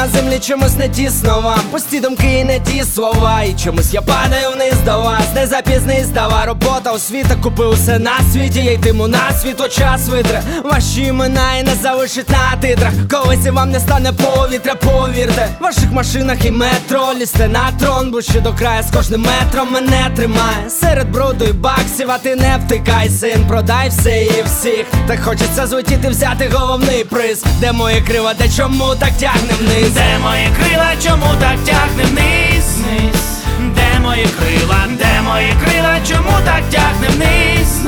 голові чомусь не тісно вам Пусті думки і не ті слова. І чомусь я падаю вниз до вас. Не запізнись, дава робота освіта Купив усе на світі, я йтиму на світло час витре. Ваші імена і не залишить на титрах. Колись і вам не стане повітря, повірте. В ваших машинах і метро. Лізьте на трон, ближче до краю. З кожним метром мене тримає. Серед бруду і баксів, а ти не втикай, син, продай все і всіх. Так хочеться злетіти, взяти головний приз. Де мої крила, де чому так тягне вниз Де мої крила, чому так тягне вниз? Де мої крила, де мої крила, чому так тягне вниз?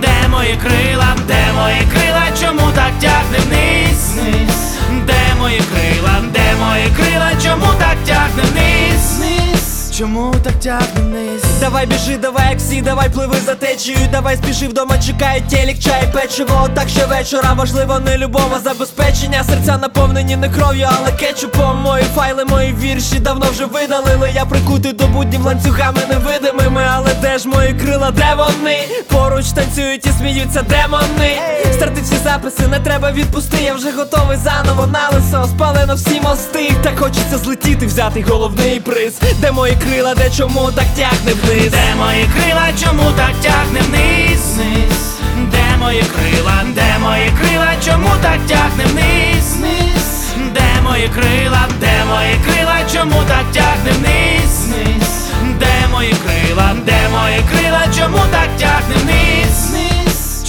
Де мої крила, де мої крила, чому так тягне? Вниз. Де мої крила, де мої крила, чому так тягне вниз? Чому так тягне вниз? Давай біжи, давай як всі, давай пливи за течією, давай спіши вдома, чекає телік, чай, печиво, так ще вечора важливо не любов, а забезпечення. Серця наповнені не кров'ю, але кетчупом. Мої файли, мої вірші давно вже видалили. Я прикутий до буднів ланцюгами невидимими, але де ж мої крила, де вони? Поруч танцюють і сміються демони. Старти всі записи, не треба відпусти, я вже готовий заново на лисо. Спалено всі мости, так хочеться злетіти, взяти головний приз. Де мої крила, де чому так тягне вниз? Де мої крила, чому так тягне вниз? Де мої крила, де мої крила, чому так тягне вниз? Де мої крила, де мої крила, чому так тягне? Вниз. Де мої крила,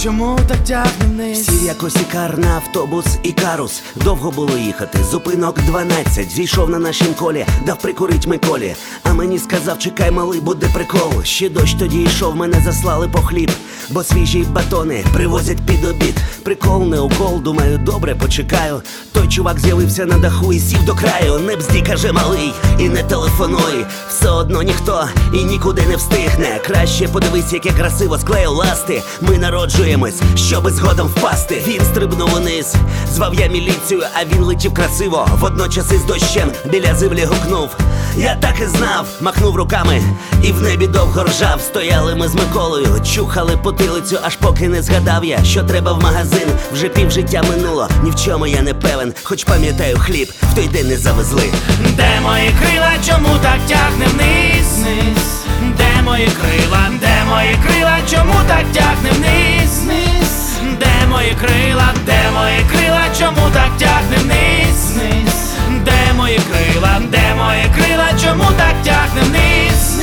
Чому так тягне вниз? Сів якось ікар на автобус Ікарус Довго було їхати, зупинок 12 Зійшов на нашім колі, дав прикурить Миколі. А мені сказав, чекай, малий, буде прикол. Ще дощ тоді йшов, мене заслали по хліб. Бо свіжі батони привозять під обід. Прикол, не укол, думаю, добре, почекаю. Той чувак з'явився на даху і сів до краю. Не бзді, каже малий, і не телефонуй. Все одно ніхто і нікуди не встигне. Краще подивись, яке красиво склею ласти. Ми народжуємось, щоби згодом впасти. Він стрибнув униз, звав я міліцію, а він летів красиво. Водночас із дощем біля землі гукнув. Я так і знав, махнув руками. І в небі довго ржав. Стояли ми з Миколою, чухали потилицю, аж поки не згадав я, що треба в магазин. Вже пів життя минуло, ні в чому я не певен, хоч пам'ятаю хліб, в той день не завезли. Де мої крила, чому так тягне вниз? Де мої крила, де мої крила, чому так тягне? Вниз. Мої крила, де мої крила, чому так тягне вниз? Де мої крила, де мої крила, чому так тягне? Вниз.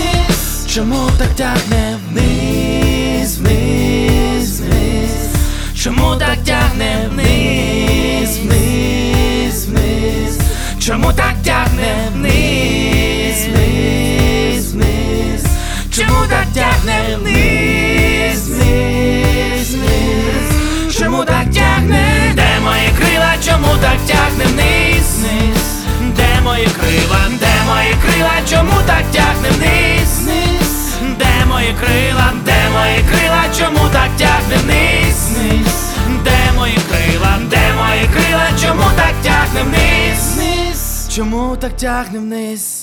Чому так тягне вниз, вниз, вниз? Чому так тягне вниз, вниз, вниз? Чому так тягне вниз, вниз, вниз? Чому так тягне вниз, чому так тягне вниз, вниз? Де мої крила, де мої крила, чому так тягне вниз, вниз? Де мої крила, де мої крила, чому так тягне вниз, вниз? Де мої крила, де мої крила, чому так тягне вниз, вниз? Чому так тягне вниз?